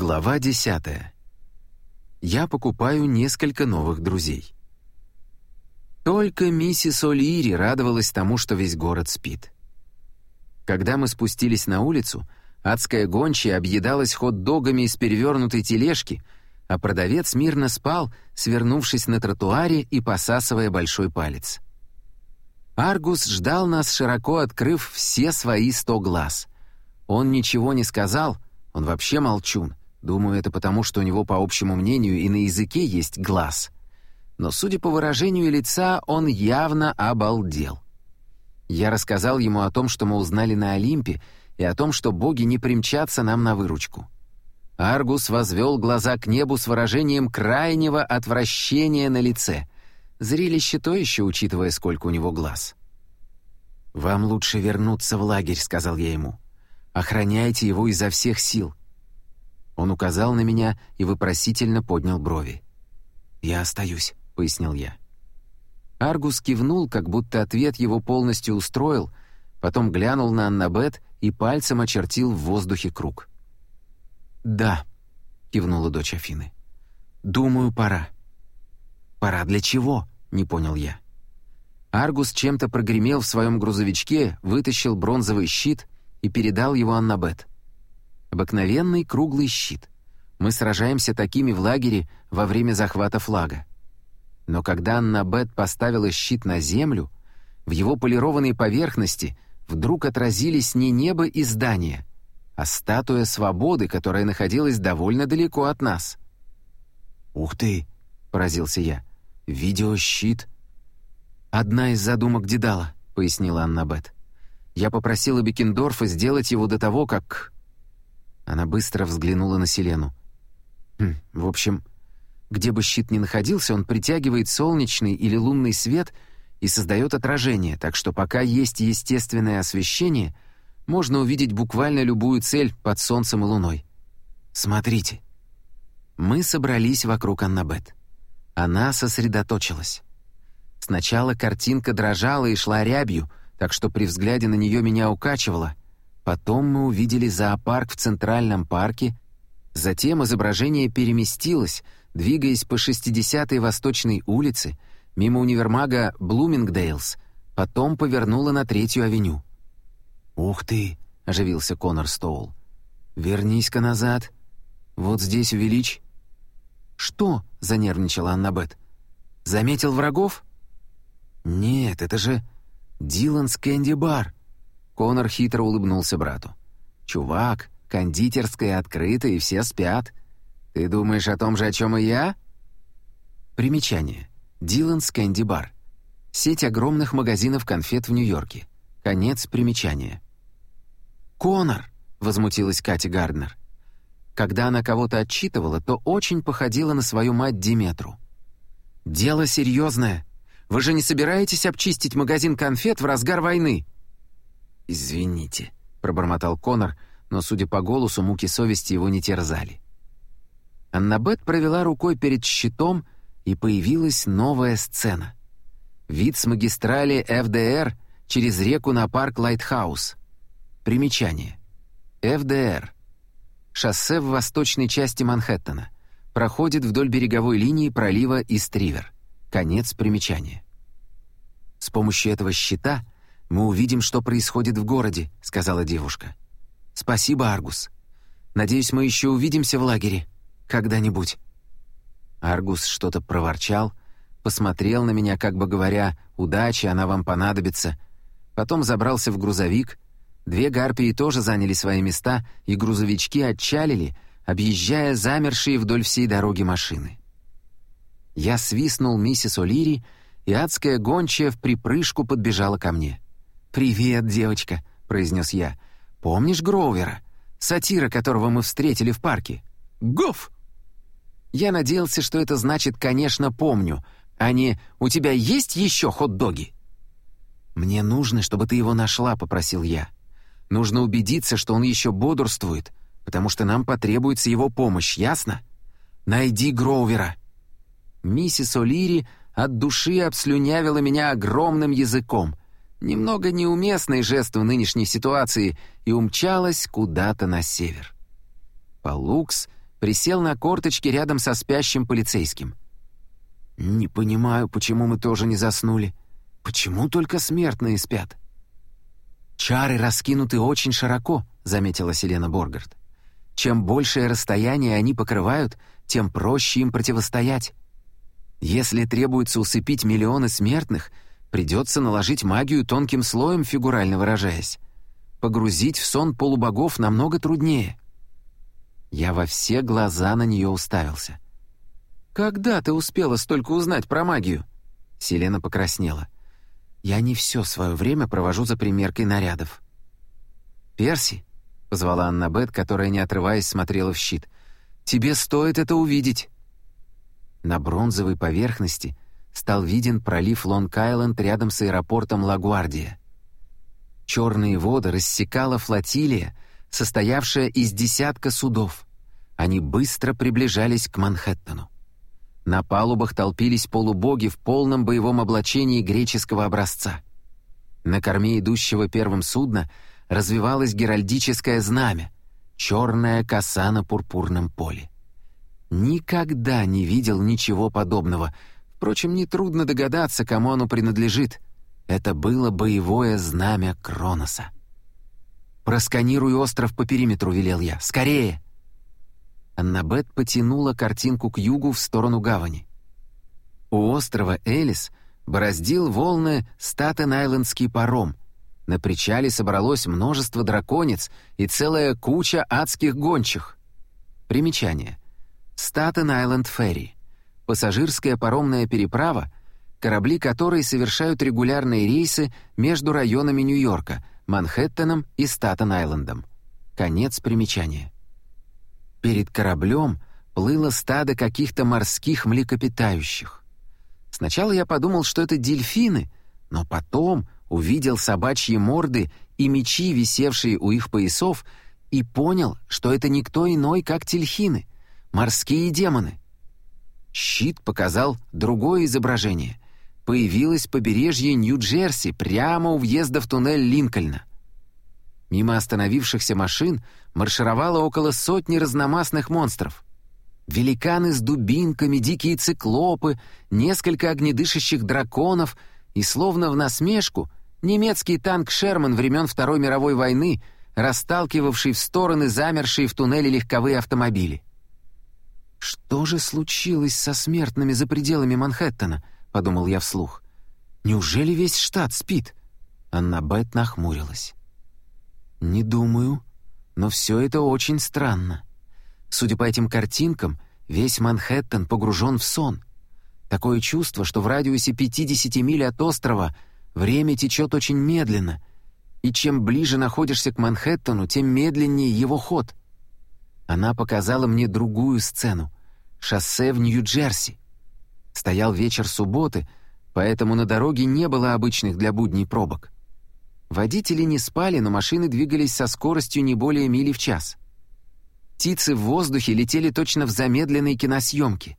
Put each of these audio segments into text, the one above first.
Глава 10. Я покупаю несколько новых друзей. Только миссис О'Лири радовалась тому, что весь город спит. Когда мы спустились на улицу, адская гончая объедалась хот-догами из перевернутой тележки, а продавец мирно спал, свернувшись на тротуаре и посасывая большой палец. Аргус ждал нас, широко открыв все свои сто глаз. Он ничего не сказал, он вообще молчун, Думаю, это потому, что у него, по общему мнению, и на языке есть глаз. Но, судя по выражению лица, он явно обалдел. Я рассказал ему о том, что мы узнали на Олимпе, и о том, что боги не примчатся нам на выручку. Аргус возвел глаза к небу с выражением крайнего отвращения на лице. Зрелище то еще, учитывая, сколько у него глаз. «Вам лучше вернуться в лагерь», — сказал я ему. «Охраняйте его изо всех сил. Он указал на меня и вопросительно поднял брови. «Я остаюсь», — пояснил я. Аргус кивнул, как будто ответ его полностью устроил, потом глянул на Аннабет и пальцем очертил в воздухе круг. «Да», — кивнула дочь Афины. «Думаю, пора». «Пора для чего?» — не понял я. Аргус чем-то прогремел в своем грузовичке, вытащил бронзовый щит и передал его Аннабет. Обыкновенный круглый щит. Мы сражаемся такими в лагере во время захвата флага. Но когда Анна Бет поставила щит на землю, в его полированной поверхности вдруг отразились не небо и здания, а статуя свободы, которая находилась довольно далеко от нас. «Ух ты!» — поразился я. «Видеощит?» «Одна из задумок Дедала», — пояснила Анна Бет. «Я попросила Бекендорфа сделать его до того, как она быстро взглянула на Селену. Хм, в общем, где бы щит ни находился, он притягивает солнечный или лунный свет и создает отражение, так что пока есть естественное освещение, можно увидеть буквально любую цель под солнцем и луной. Смотрите. Мы собрались вокруг Аннабет. Она сосредоточилась. Сначала картинка дрожала и шла рябью, так что при взгляде на нее меня укачивало — Потом мы увидели зоопарк в Центральном парке, затем изображение переместилось, двигаясь по 60-й Восточной улице, мимо универмага Блумингдейлс, потом повернуло на Третью авеню. «Ух ты!» — оживился Конор Стоул. «Вернись-ка назад. Вот здесь увеличь». «Что?» — занервничала Аннабет. «Заметил врагов?» «Нет, это же Диланс Кэнди Бар. Конор хитро улыбнулся брату. «Чувак, кондитерская открыта, и все спят. Ты думаешь о том же, о чем и я?» Примечание. Диланс Кэнди Бар. Сеть огромных магазинов конфет в Нью-Йорке. Конец примечания. «Конор!» — возмутилась Катя Гарднер. Когда она кого-то отчитывала, то очень походила на свою мать Диметру. «Дело серьезное. Вы же не собираетесь обчистить магазин конфет в разгар войны?» «Извините», — пробормотал Конор, но, судя по голосу, муки совести его не терзали. Аннабет провела рукой перед щитом, и появилась новая сцена. Вид с магистрали ФДР через реку на парк Лайтхаус. Примечание. ФДР. Шоссе в восточной части Манхэттена. Проходит вдоль береговой линии пролива Ист-Ривер. Конец примечания. С помощью этого щита — «Мы увидим, что происходит в городе», — сказала девушка. «Спасибо, Аргус. Надеюсь, мы еще увидимся в лагере. Когда-нибудь». Аргус что-то проворчал, посмотрел на меня, как бы говоря, «Удачи, она вам понадобится». Потом забрался в грузовик. Две гарпии тоже заняли свои места, и грузовички отчалили, объезжая замершие вдоль всей дороги машины. Я свистнул миссис О'Лири, и адская гончая в припрыжку подбежала ко мне. «Привет, девочка», — произнес я. «Помнишь Гроувера? Сатира, которого мы встретили в парке?» «Гоф!» Я надеялся, что это значит «конечно, помню», а не «у тебя есть еще хот-доги?» «Мне нужно, чтобы ты его нашла», — попросил я. «Нужно убедиться, что он еще бодрствует, потому что нам потребуется его помощь, ясно? Найди Гроувера». Миссис О'Лири от души обслюнявила меня огромным языком — немного неуместный жест в нынешней ситуации и умчалась куда-то на север. Палукс присел на корточки рядом со спящим полицейским. «Не понимаю, почему мы тоже не заснули. Почему только смертные спят?» «Чары раскинуты очень широко», — заметила Селена Боргард. «Чем большее расстояние они покрывают, тем проще им противостоять. Если требуется усыпить миллионы смертных, придется наложить магию тонким слоем, фигурально выражаясь. Погрузить в сон полубогов намного труднее». Я во все глаза на нее уставился. «Когда ты успела столько узнать про магию?» Селена покраснела. «Я не все свое время провожу за примеркой нарядов». «Перси», — позвала Анна Бет, которая, не отрываясь, смотрела в щит, «тебе стоит это увидеть». На бронзовой поверхности стал виден пролив Лонг-Айленд рядом с аэропортом Лагуардия. Черные воды рассекала флотилия, состоявшая из десятка судов. Они быстро приближались к Манхэттену. На палубах толпились полубоги в полном боевом облачении греческого образца. На корме идущего первым судна развивалось геральдическое знамя, черная коса на пурпурном поле. Никогда не видел ничего подобного. Впрочем, нетрудно догадаться, кому оно принадлежит. Это было боевое знамя Кроноса. «Просканируй остров по периметру», — велел я. «Скорее!» Аннабет потянула картинку к югу в сторону гавани. У острова Элис бороздил волны Статен-Айлендский паром. На причале собралось множество драконец и целая куча адских гончих. Примечание. Статен-Айленд Ферри. Пассажирская паромная переправа, корабли которой совершают регулярные рейсы между районами Нью-Йорка — Манхэттеном и Статен-Айлендом. Конец примечания. Перед кораблем плыло стадо каких-то морских млекопитающих. Сначала я подумал, что это дельфины, но потом увидел собачьи морды и мечи, висевшие у их поясов, и понял, что это никто иной, как тельхины, морские демоны. Щит показал другое изображение — появилось побережье Нью-Джерси прямо у въезда в туннель Линкольна. Мимо остановившихся машин маршировало около сотни разномастных монстров. Великаны с дубинками, дикие циклопы, несколько огнедышащих драконов и, словно в насмешку, немецкий танк «Шерман» времен Второй мировой войны, расталкивавший в стороны замершие в туннеле легковые автомобили. Что же случилось со смертными за пределами Манхэттена —— подумал я вслух. «Неужели весь штат спит?» Аннабет нахмурилась. «Не думаю, но все это очень странно. Судя по этим картинкам, весь Манхэттен погружен в сон. Такое чувство, что в радиусе 50 миль от острова время течет очень медленно, и чем ближе находишься к Манхэттену, тем медленнее его ход. Она показала мне другую сцену — шоссе в Нью-Джерси. Стоял вечер субботы, поэтому на дороге не было обычных для будней пробок. Водители не спали, но машины двигались со скоростью не более мили в час. Птицы в воздухе летели точно в замедленной киносъемке.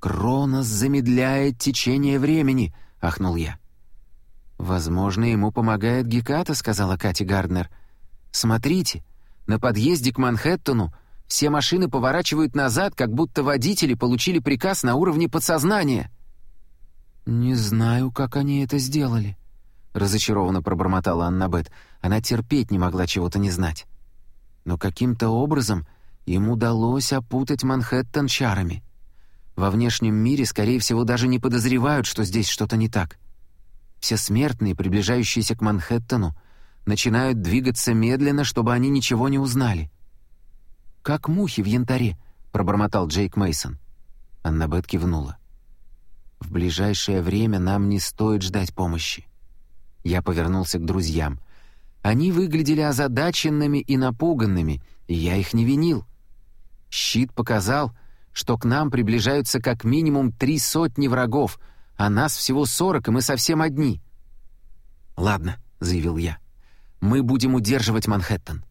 «Кронос замедляет течение времени», — ахнул я. «Возможно, ему помогает Геката», — сказала Кати Гарднер. «Смотрите, на подъезде к Манхэттену все машины поворачивают назад, как будто водители получили приказ на уровне подсознания». «Не знаю, как они это сделали», — разочарованно пробормотала Аннабет. Она терпеть не могла чего-то не знать. Но каким-то образом им удалось опутать Манхэттен чарами. Во внешнем мире, скорее всего, даже не подозревают, что здесь что-то не так. Все смертные, приближающиеся к Манхэттену, начинают двигаться медленно, чтобы они ничего не узнали как мухи в янтаре», — пробормотал Джейк Мейсон. Аннабет кивнула. «В ближайшее время нам не стоит ждать помощи». Я повернулся к друзьям. Они выглядели озадаченными и напуганными, и я их не винил. Щит показал, что к нам приближаются как минимум три сотни врагов, а нас всего сорок, и мы совсем одни. «Ладно», — заявил я, — «мы будем удерживать Манхэттен.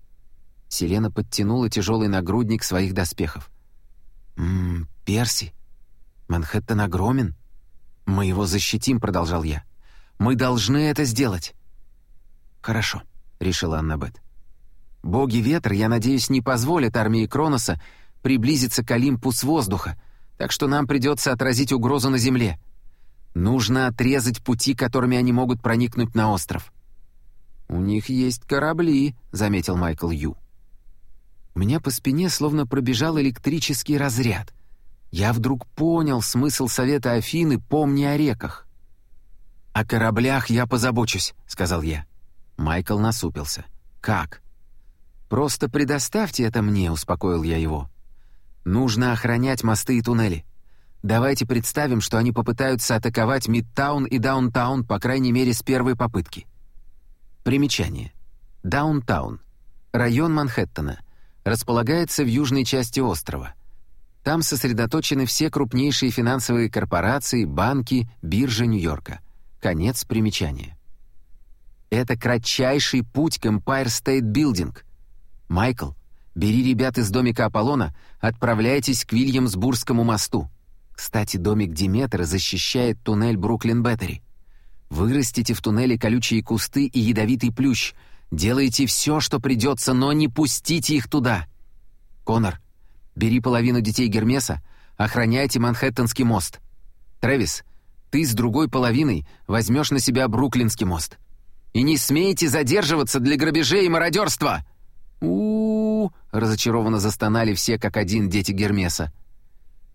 Селена подтянула тяжелый нагрудник своих доспехов. «Ммм, Перси, Манхэттен огромен. Мы его защитим», — продолжал я. «Мы должны это сделать». «Хорошо», — решила Аннабет. «Боги ветра, я надеюсь, не позволят армии Кроноса приблизиться к Олимпу с воздуха, так что нам придется отразить угрозу на земле. Нужно отрезать пути, которыми они могут проникнуть на остров». «У них есть корабли», — заметил Майкл Ю. У меня по спине словно пробежал электрический разряд. Я вдруг понял смысл совета Афины «помни о реках». «О кораблях я позабочусь», — сказал я. Майкл насупился. «Как?» «Просто предоставьте это мне», — успокоил я его. «Нужно охранять мосты и туннели. Давайте представим, что они попытаются атаковать Мидтаун и Даунтаун, по крайней мере, с первой попытки». Примечание. Даунтаун. Район Манхэттена. Располагается в южной части острова. Там сосредоточены все крупнейшие финансовые корпорации, банки, биржа Нью-Йорка. Конец примечания. Это кратчайший путь к Empire State Building. Майкл, бери ребят из домика Аполлона, отправляйтесь к Вильямсбургскому мосту. Кстати, домик Диметра защищает туннель Бруклин-Беттери. Вырастите в туннеле колючие кусты и ядовитый плющ. Делайте все, что придется, но не пустите их туда. Конор, бери половину детей Гермеса, охраняйте Манхэттенский мост. Трэвис, ты с другой половиной возьмешь на себя Бруклинский мост. И не смейте задерживаться для грабежей и мародерства!» у, разочарованно застонали все как один дети Гермеса.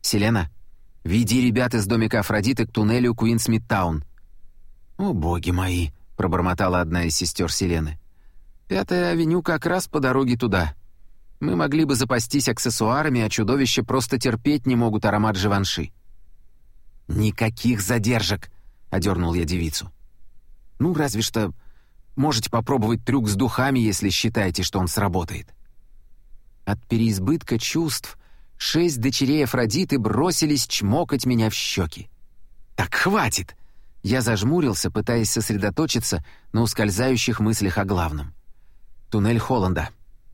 «Селена, веди ребят из домика Афродиты к туннелю Куинс-Мидтаун». «О, боги мои!» — пробормотала одна из сестер Селены. «Пятая авеню как раз по дороге туда. Мы могли бы запастись аксессуарами, а чудовища просто терпеть не могут аромат Живанши». «Никаких задержек!» — одернул я девицу. «Ну, разве что можете попробовать трюк с духами, если считаете, что он сработает». От переизбытка чувств шесть дочерей Афродиты бросились чмокать меня в щеки. «Так хватит!» Я зажмурился, пытаясь сосредоточиться на ускользающих мыслях о главном. «Туннель Холланда.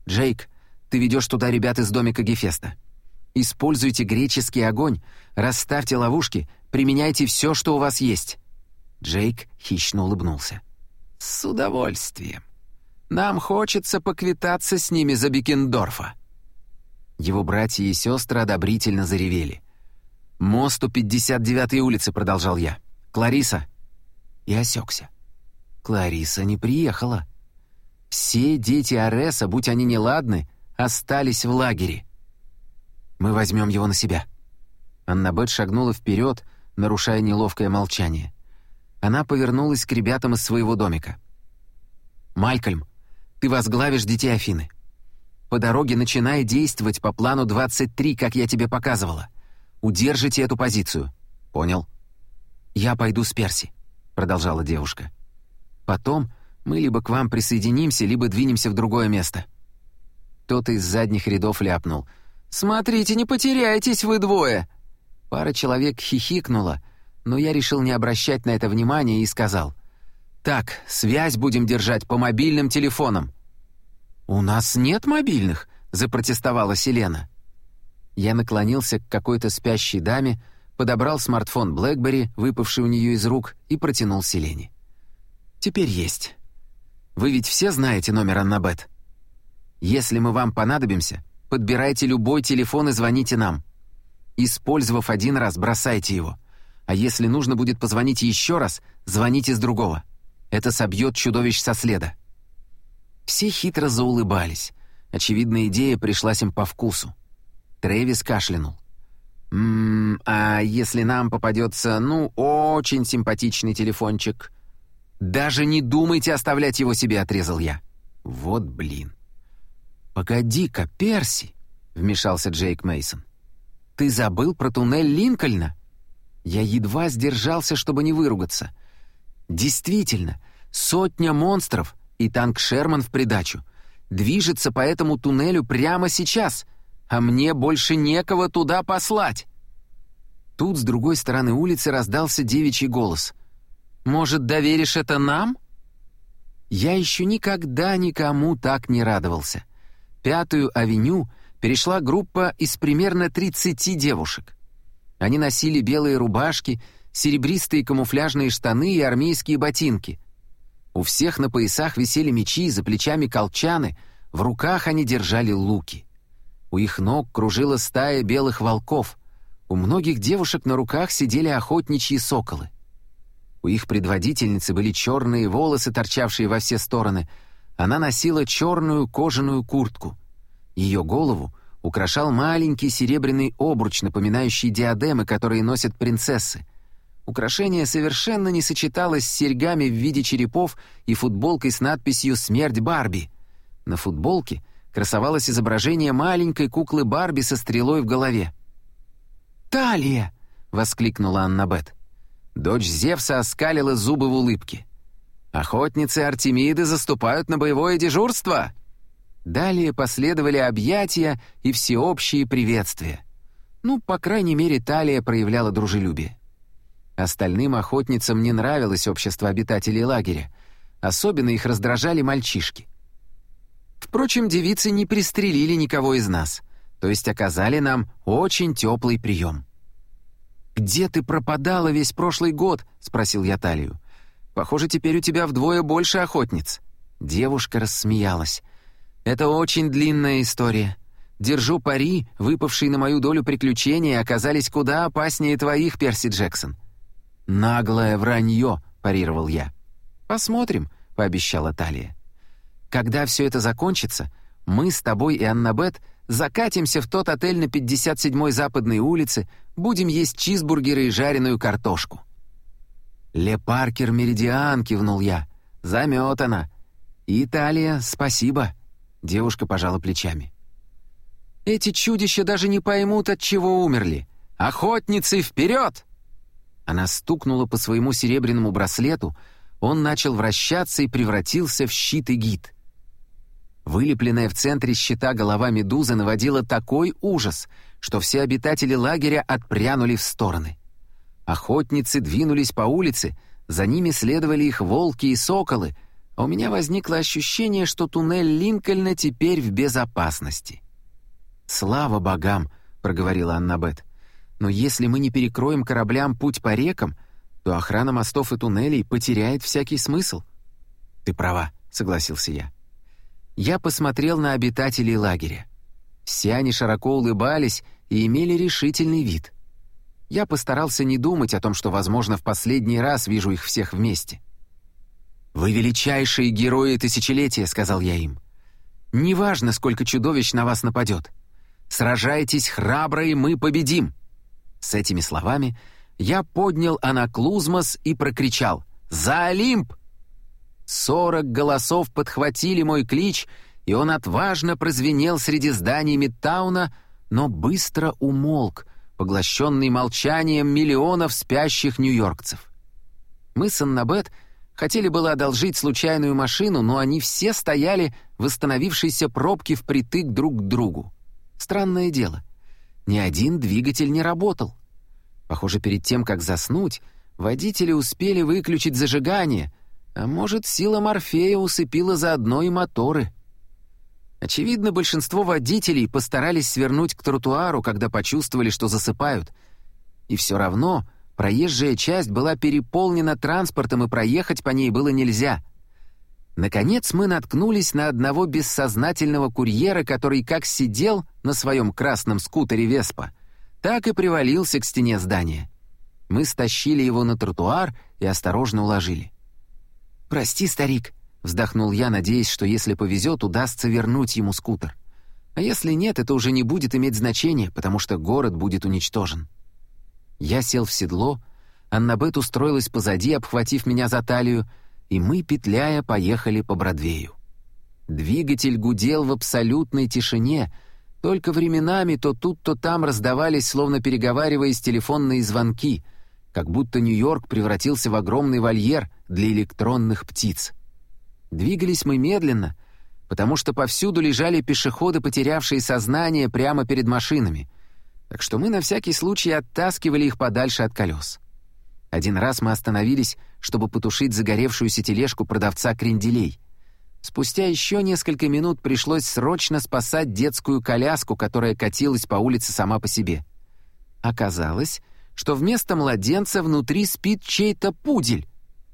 Джейк, ты ведешь туда ребят из домика Гефеста. Используйте греческий огонь, расставьте ловушки, применяйте все, что у вас есть». Джейк хищно улыбнулся. «С удовольствием. Нам хочется поквитаться с ними за Бекендорфа». Его братья и сестры одобрительно заревели. «Мост у 59-й улицы», — продолжал я. «Клариса!» И осекся. Клариса не приехала. Все дети Ареса, будь они неладны, остались в лагере. Мы возьмем его на себя. Аннабет шагнула вперед, нарушая неловкое молчание. Она повернулась к ребятам из своего домика. «Малькольм, ты возглавишь детей Афины. По дороге начинай действовать по плану 23, как я тебе показывала. Удержите эту позицию». «Понял». «Я пойду с Перси», — продолжала девушка. «Потом мы либо к вам присоединимся, либо двинемся в другое место». Кто-то из задних рядов ляпнул. «Смотрите, не потеряйтесь вы двое!» Пара человек хихикнула, но я решил не обращать на это внимания и сказал. «Так, связь будем держать по мобильным телефонам». «У нас нет мобильных», — запротестовала Селена. Я наклонился к какой-то спящей даме, подобрал смартфон BlackBerry, выпавший у нее из рук, и протянул Селене. «Теперь есть. Вы ведь все знаете номер Аннабет? Если мы вам понадобимся, подбирайте любой телефон и звоните нам. Использовав один раз, бросайте его. А если нужно будет позвонить еще раз, звоните с другого. Это собьет чудовищ со следа». Все хитро заулыбались. Очевидно, идея пришлась им по вкусу. Трэвис кашлянул. «Ммм, а если нам попадется, ну, очень симпатичный телефончик?» «Даже не думайте оставлять его себе», — отрезал я. «Вот блин». «Погоди-ка, Перси», — вмешался Джейк Мейсон. «Ты забыл про туннель Линкольна?» Я едва сдержался, чтобы не выругаться. «Действительно, сотня монстров и танк Шерман в придачу движется по этому туннелю прямо сейчас, а мне больше некого туда послать. Тут с другой стороны улицы раздался девичий голос. «Может, доверишь это нам?» Я еще никогда никому так не радовался. Пятую авеню перешла группа из примерно 30 девушек. Они носили белые рубашки, серебристые камуфляжные штаны и армейские ботинки. У всех на поясах висели мечи, за плечами колчаны, в руках они держали луки. У их ног кружила стая белых волков. У многих девушек на руках сидели охотничьи соколы. У их предводительницы были черные волосы, торчавшие во все стороны. Она носила черную кожаную куртку. Ее голову украшал маленький серебряный обруч, напоминающий диадемы, которые носят принцессы. Украшение совершенно не сочеталось с серьгами в виде черепов и футболкой с надписью «Смерть Барби». На футболке красовалось изображение маленькой куклы Барби со стрелой в голове. «Талия!» — воскликнула Аннабет. Дочь Зевса оскалила зубы в улыбке. «Охотницы Артемиды заступают на боевое дежурство!» Далее последовали объятия и всеобщие приветствия. Ну, по крайней мере, Талия проявляла дружелюбие. Остальным охотницам не нравилось общество обитателей лагеря. Особенно их раздражали мальчишки. Впрочем, девицы не пристрелили никого из нас, то есть оказали нам очень теплый прием. «Где ты пропадала весь прошлый год?» — спросил я Талию. «Похоже, теперь у тебя вдвое больше охотниц». Девушка рассмеялась. «Это очень длинная история. Держу пари, выпавшие на мою долю приключения оказались куда опаснее твоих, Перси Джексон». «Наглое вранье», — парировал я. «Посмотрим», — пообещала Талия. «Когда все это закончится, мы с тобой и Аннабет закатимся в тот отель на 57-й Западной улице, будем есть чизбургеры и жареную картошку». «Ле Паркер Меридиан», — кивнул я. «Заметана». «Италия, спасибо». Девушка пожала плечами. «Эти чудища даже не поймут, от чего умерли. Охотницы, вперед!» Она стукнула по своему серебряному браслету, он начал вращаться и превратился в щит и гид. Вылепленная в центре щита голова медузы наводила такой ужас, что все обитатели лагеря отпрянули в стороны. Охотницы двинулись по улице, за ними следовали их волки и соколы, а у меня возникло ощущение, что туннель Линкольна теперь в безопасности. «Слава богам!» — проговорила Аннабет. «Но если мы не перекроем кораблям путь по рекам, то охрана мостов и туннелей потеряет всякий смысл». «Ты права», — согласился я. Я посмотрел на обитателей лагеря. Все они широко улыбались и имели решительный вид. Я постарался не думать о том, что, возможно, в последний раз вижу их всех вместе. «Вы величайшие герои тысячелетия», — сказал я им. «Неважно, сколько чудовищ на вас нападет. Сражайтесь храбро, и мы победим!» С этими словами я поднял анаклузмос и прокричал «За Олимп!» Сорок голосов подхватили мой клич, и он отважно прозвенел среди зданий Мидтауна, но быстро умолк, поглощенный молчанием миллионов спящих нью-йоркцев. Мы с Аннабет хотели было одолжить случайную машину, но они все стояли в восстановившейся пробке впритык друг к другу. Странное дело, ни один двигатель не работал. Похоже, перед тем, как заснуть, водители успели выключить зажигание — а может, сила Морфея усыпила заодно и моторы. Очевидно, большинство водителей постарались свернуть к тротуару, когда почувствовали, что засыпают. И все равно проезжая часть была переполнена транспортом, и проехать по ней было нельзя. Наконец мы наткнулись на одного бессознательного курьера, который как сидел на своем красном скутере Веспа, так и привалился к стене здания. Мы стащили его на тротуар и осторожно уложили. «Прости, старик», — вздохнул я, надеясь, что если повезет, удастся вернуть ему скутер. А если нет, это уже не будет иметь значения, потому что город будет уничтожен. Я сел в седло, Аннабет устроилась позади, обхватив меня за талию, и мы, петляя, поехали по Бродвею. Двигатель гудел в абсолютной тишине, только временами то тут, то там раздавались, словно переговариваясь, телефонные звонки — как будто Нью-Йорк превратился в огромный вольер для электронных птиц. Двигались мы медленно, потому что повсюду лежали пешеходы, потерявшие сознание прямо перед машинами, так что мы на всякий случай оттаскивали их подальше от колес. Один раз мы остановились, чтобы потушить загоревшуюся тележку продавца кренделей. Спустя еще несколько минут пришлось срочно спасать детскую коляску, которая катилась по улице сама по себе. Оказалось, что вместо младенца внутри спит чей-то пудель.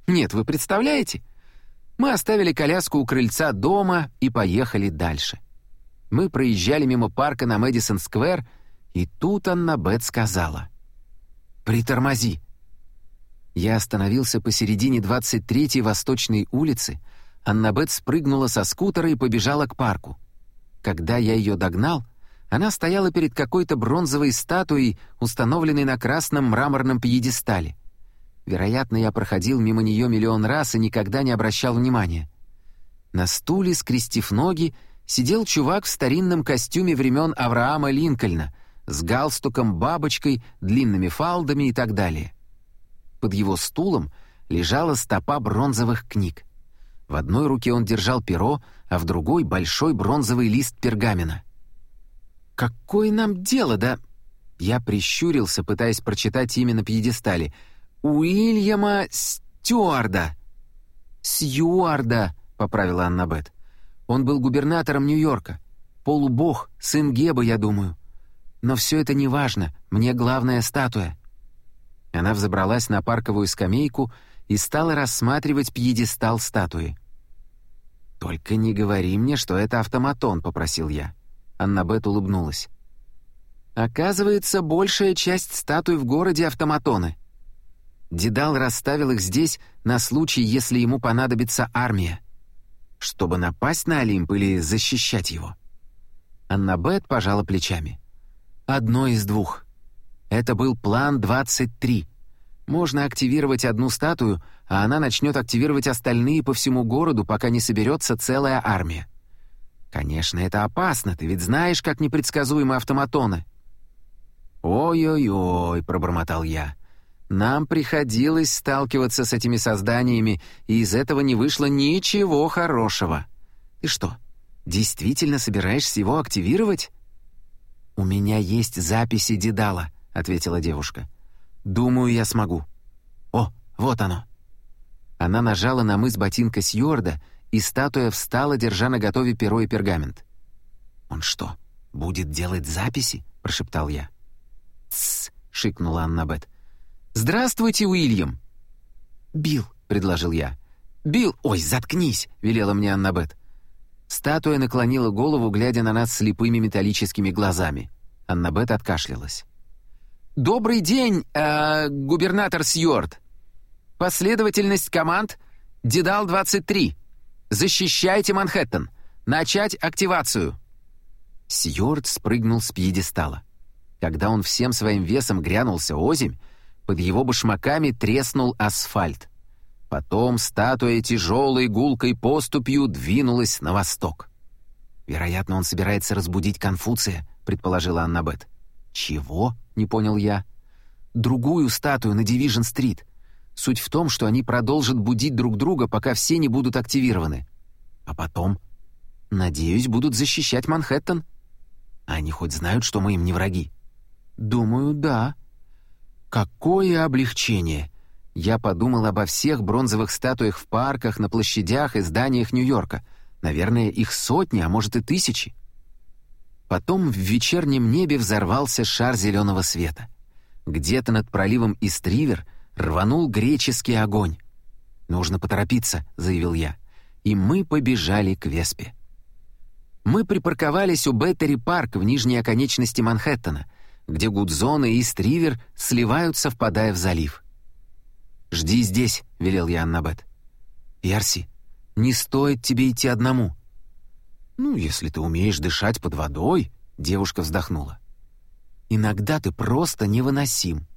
Нет, вы представляете? Мы оставили коляску у крыльца дома и поехали дальше. Мы проезжали мимо парка на Мэдисон-сквер, и тут Анна Бет сказала. «Притормози». Я остановился посередине 23-й Восточной улицы, Аннабет спрыгнула со скутера и побежала к парку. Когда я ее догнал, она стояла перед какой-то бронзовой статуей, установленной на красном мраморном пьедестале. Вероятно, я проходил мимо нее миллион раз и никогда не обращал внимания. На стуле, скрестив ноги, сидел чувак в старинном костюме времен Авраама Линкольна с галстуком, бабочкой, длинными фалдами и так далее. Под его стулом лежала стопа бронзовых книг. В одной руке он держал перо, а в другой — большой бронзовый лист пергамена. «Какое нам дело, да...» Я прищурился, пытаясь прочитать имя на пьедестале. «Уильяма Стюарда». «Сьюарда», — поправила Аннабет. «Он был губернатором Нью-Йорка. Полубог, сын Геба, я думаю. Но все это не важно, мне главная статуя». Она взобралась на парковую скамейку и стала рассматривать пьедестал статуи. «Только не говори мне, что это автоматон», — попросил я. Аннабет улыбнулась. «Оказывается, большая часть статуй в городе — автоматоны. Дедал расставил их здесь на случай, если ему понадобится армия. Чтобы напасть на Олимп или защищать его». Аннабет пожала плечами. «Одно из двух. Это был план 23. Можно активировать одну статую, а она начнет активировать остальные по всему городу, пока не соберется целая армия. Конечно, это опасно, ты ведь знаешь, как непредсказуемы автоматоны. «Ой-ой-ой», — пробормотал я. «Нам приходилось сталкиваться с этими созданиями, и из этого не вышло ничего хорошего. Ты что, действительно собираешься его активировать?» «У меня есть записи Дедала», — ответила девушка. «Думаю, я смогу». «О, вот оно». Она нажала на мыс ботинка Сьюарда, и статуя встала, держа на готове перо и пергамент. «Он что, будет делать записи?» — прошептал я. «Тссс!» — шикнула Аннабет. «Здравствуйте, Уильям!» «Билл!» — предложил я. «Билл! Ой, заткнись!» — велела мне Аннабет. Статуя наклонила голову, глядя на нас слепыми металлическими глазами. Аннабет откашлялась. «Добрый день, э, губернатор Сьюарт! Последовательность команд — Дедал-23!» «Защищайте Манхэттен! Начать активацию!» Сьюарт спрыгнул с пьедестала. Когда он всем своим весом грянулся озимь, под его башмаками треснул асфальт. Потом статуя тяжелой гулкой поступью двинулась на восток. «Вероятно, он собирается разбудить Конфуция», — предположила Аннабет. «Чего?» — не понял я. «Другую статую на Дивижн-стрит. Суть в том, что они продолжат будить друг друга, пока все не будут активированы. А потом, надеюсь, будут защищать Манхэттен. Они хоть знают, что мы им не враги? Думаю, да. Какое облегчение! Я подумал обо всех бронзовых статуях в парках, на площадях и зданиях Нью-Йорка. Наверное, их сотни, а может и тысячи. Потом в вечернем небе взорвался шар зеленого света. Где-то над проливом Истривер — рванул греческий огонь. «Нужно поторопиться», — заявил я. И мы побежали к Веспе. Мы припарковались у Беттери-парк в нижней оконечности Манхэттена, где Гудзон и Истривер сливаются, впадая в залив. «Жди здесь», — велел я Аннабет. «Перси, не стоит тебе идти одному». «Ну, если ты умеешь дышать под водой», — девушка вздохнула. «Иногда ты просто невыносим»,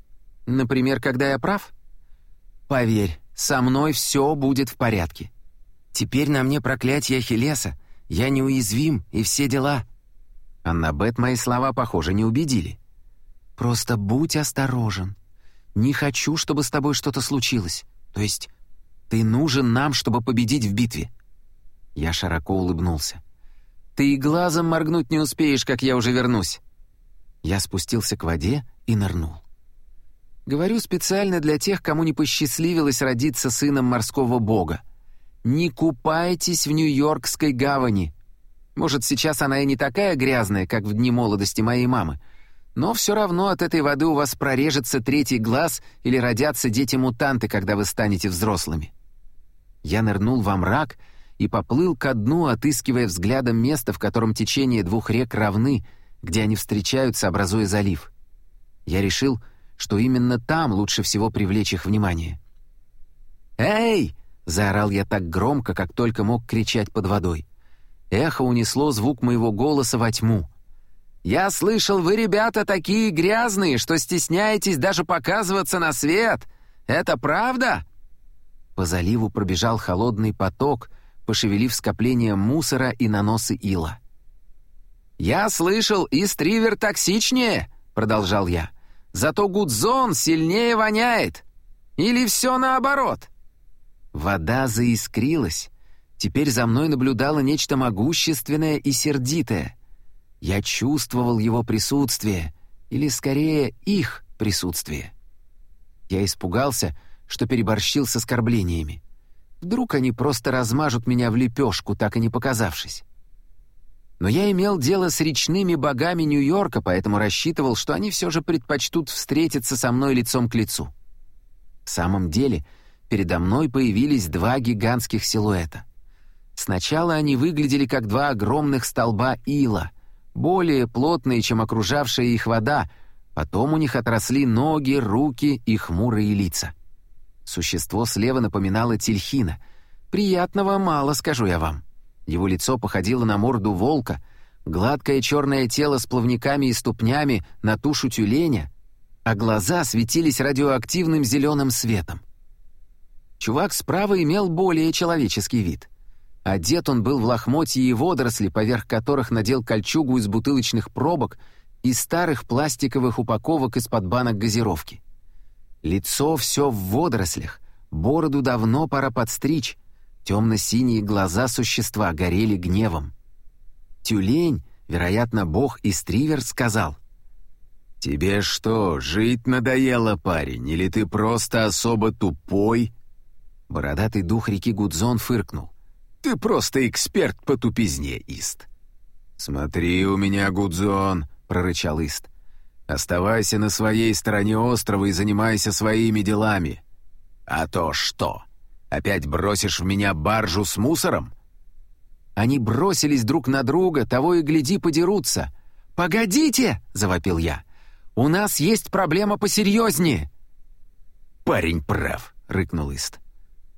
Например, когда я прав? Поверь, со мной все будет в порядке. Теперь на мне проклятие Ахиллеса. Я неуязвим и все дела. Аннабет мои слова, похоже, не убедили. Просто будь осторожен. Не хочу, чтобы с тобой что-то случилось. То есть ты нужен нам, чтобы победить в битве. Я широко улыбнулся. Ты и глазом моргнуть не успеешь, как я уже вернусь. Я спустился к воде и нырнул. Говорю специально для тех, кому не посчастливилось родиться сыном морского бога. Не купайтесь в Нью-Йоркской гавани. Может, сейчас она и не такая грязная, как в дни молодости моей мамы, но все равно от этой воды у вас прорежется третий глаз или родятся дети-мутанты, когда вы станете взрослыми. Я нырнул во мрак и поплыл ко дну, отыскивая взглядом место, в котором течение двух рек равны, где они встречаются, образуя залив. Я решил, что именно там лучше всего привлечь их внимание. «Эй!» — заорал я так громко, как только мог кричать под водой. Эхо унесло звук моего голоса во тьму. «Я слышал, вы, ребята, такие грязные, что стесняетесь даже показываться на свет. Это правда?» По заливу пробежал холодный поток, пошевелив скопление мусора и наносы ила. «Я слышал, Истривер токсичнее», — продолжал я. «Зато Гудзон сильнее воняет. Или все наоборот?» Вода заискрилась. Теперь за мной наблюдало нечто могущественное и сердитое. Я чувствовал его присутствие, или скорее их присутствие. Я испугался, что переборщил с оскорблениями. Вдруг они просто размажут меня в лепешку, так и не показавшись. Но я имел дело с речными богами Нью-Йорка, поэтому рассчитывал, что они все же предпочтут встретиться со мной лицом к лицу. В самом деле, передо мной появились два гигантских силуэта. Сначала они выглядели как два огромных столба ила, более плотные, чем окружавшая их вода, потом у них отросли ноги, руки и хмурые лица. Существо слева напоминало тельхина. Приятного мало, скажу я вам. Его лицо походило на морду волка, гладкое черное тело с плавниками и ступнями на тушу тюленя, а глаза светились радиоактивным зеленым светом. Чувак справа имел более человеческий вид. Одет он был в лохмотья и водоросли, поверх которых надел кольчугу из бутылочных пробок и старых пластиковых упаковок из-под банок газировки. Лицо все в водорослях, бороду давно пора подстричь, темно-синие глаза существа горели гневом. Тюлень, вероятно, бог из Тривер, сказал, «Тебе что, жить надоело, парень, или ты просто особо тупой?» Бородатый дух реки Гудзон фыркнул. «Ты просто эксперт по тупизне, Ист». «Смотри у меня, Гудзон», — прорычал Ист. Оставайся на своей стороне острова и занимайся своими делами. А то что? Опять бросишь в меня баржу с мусором? Они бросились друг на друга, того и гляди подерутся. «Погодите!» — завопил я. «У нас есть проблема посерьезнее!» «Парень прав», — рыкнул Ист.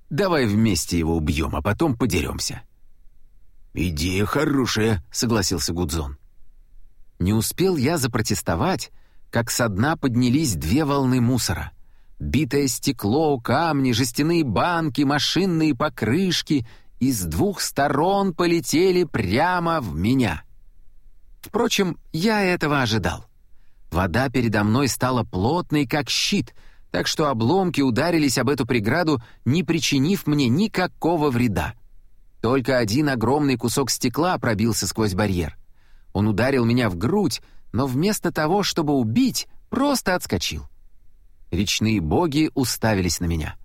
«Давай вместе его убьем, а потом подеремся». «Идея хорошая», — согласился Гудзон. Не успел я запротестовать, как со дна поднялись две волны мусора. Битое стекло, камни, жестяные банки, машинные покрышки из двух сторон полетели прямо в меня. Впрочем, я этого ожидал. Вода передо мной стала плотной, как щит, так что обломки ударились об эту преграду, не причинив мне никакого вреда. Только один огромный кусок стекла пробился сквозь барьер. Он ударил меня в грудь, но вместо того, чтобы убить, просто отскочил. Речные боги уставились на меня.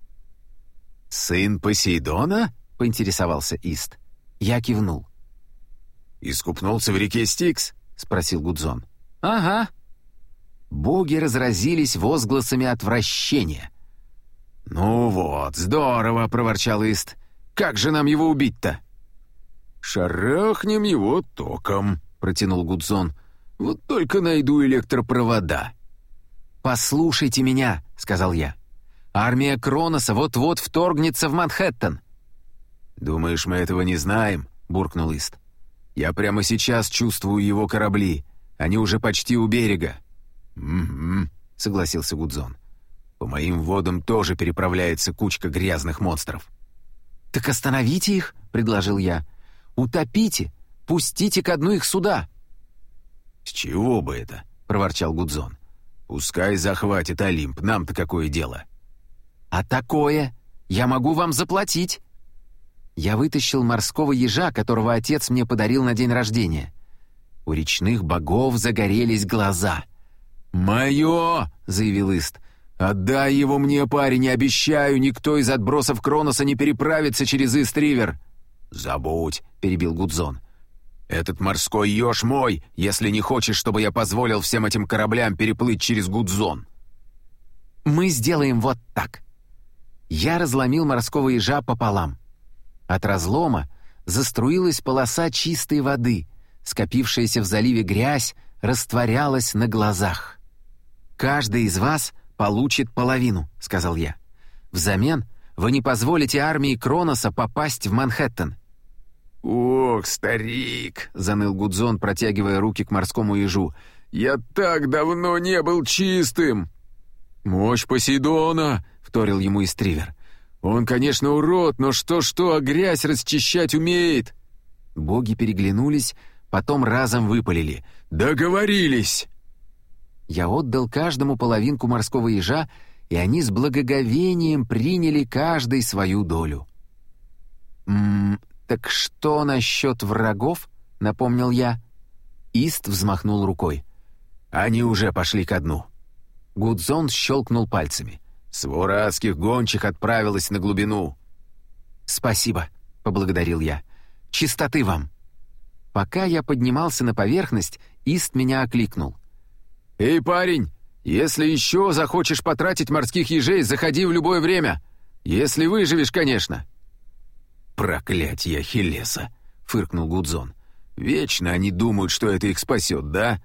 «Сын Посейдона?» — поинтересовался Ист. Я кивнул. «Искупнулся в реке Стикс?» — спросил Гудзон. «Ага». Боги разразились возгласами отвращения. «Ну вот, здорово!» — проворчал Ист. «Как же нам его убить-то?» «Шарахнем его током», — протянул Гудзон. Вот только найду электропровода». «Послушайте меня», — сказал я. «Армия Кроноса вот-вот вторгнется в Манхэттен». «Думаешь, мы этого не знаем?» — буркнул Ист. «Я прямо сейчас чувствую его корабли. Они уже почти у берега». «Угу», — согласился Гудзон. «По моим водам тоже переправляется кучка грязных монстров». «Так остановите их», — предложил я. «Утопите, пустите ко дну их суда». «С чего бы это?» — проворчал Гудзон. «Пускай захватит Олимп, нам-то какое дело?» «А такое? Я могу вам заплатить!» Я вытащил морского ежа, которого отец мне подарил на день рождения. У речных богов загорелись глаза. «Мое!» — заявил Ист. «Отдай его мне, парень, обещаю, никто из отбросов Кроноса не переправится через Ист-Ривер». «Забудь», — перебил Гудзон. «Этот морской еж мой, если не хочешь, чтобы я позволил всем этим кораблям переплыть через Гудзон». «Мы сделаем вот так». Я разломил морского ежа пополам. От разлома заструилась полоса чистой воды, скопившаяся в заливе грязь растворялась на глазах. «Каждый из вас получит половину», — сказал я. «Взамен вы не позволите армии Кроноса попасть в Манхэттен». «Ох, старик!» — заныл Гудзон, протягивая руки к морскому ежу. «Я так давно не был чистым!» «Мощь Посейдона!» — вторил ему Истривер. «Он, конечно, урод, но что-что, а грязь расчищать умеет!» Боги переглянулись, потом разом выпалили. «Договорились!» Я отдал каждому половинку морского ежа, и они с благоговением приняли каждый свою долю. «Ммм, так что насчет врагов?» — напомнил я. Ист взмахнул рукой. «Они уже пошли ко дну». Гудзон щелкнул пальцами. «Свора адских гончих отправилась на глубину». «Спасибо», — поблагодарил я. «Чистоты вам». Пока я поднимался на поверхность, Ист меня окликнул. «Эй, парень, если еще захочешь потратить морских ежей, заходи в любое время. Если выживешь, конечно». «Проклятье Ахиллеса!» — фыркнул Гудзон. «Вечно они думают, что это их спасет, да?»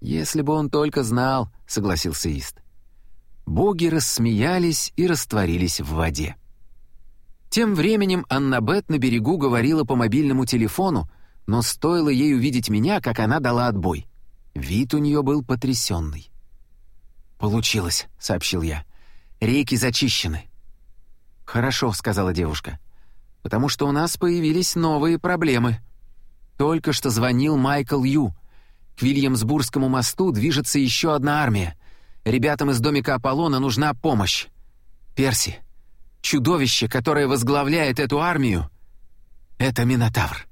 «Если бы он только знал», — согласился Ист. Боги рассмеялись и растворились в воде. Тем временем Аннабет на берегу говорила по мобильному телефону, но стоило ей увидеть меня, как она дала отбой. Вид у нее был потрясенный. «Получилось», — сообщил я. «Реки зачищены». «Хорошо», — сказала девушка, «потому что у нас появились новые проблемы». Только что звонил Майкл Ю. К Вильямсбургскому мосту движется еще одна армия. Ребятам из домика Аполлона нужна помощь. Перси, чудовище, которое возглавляет эту армию, — это Минотавр.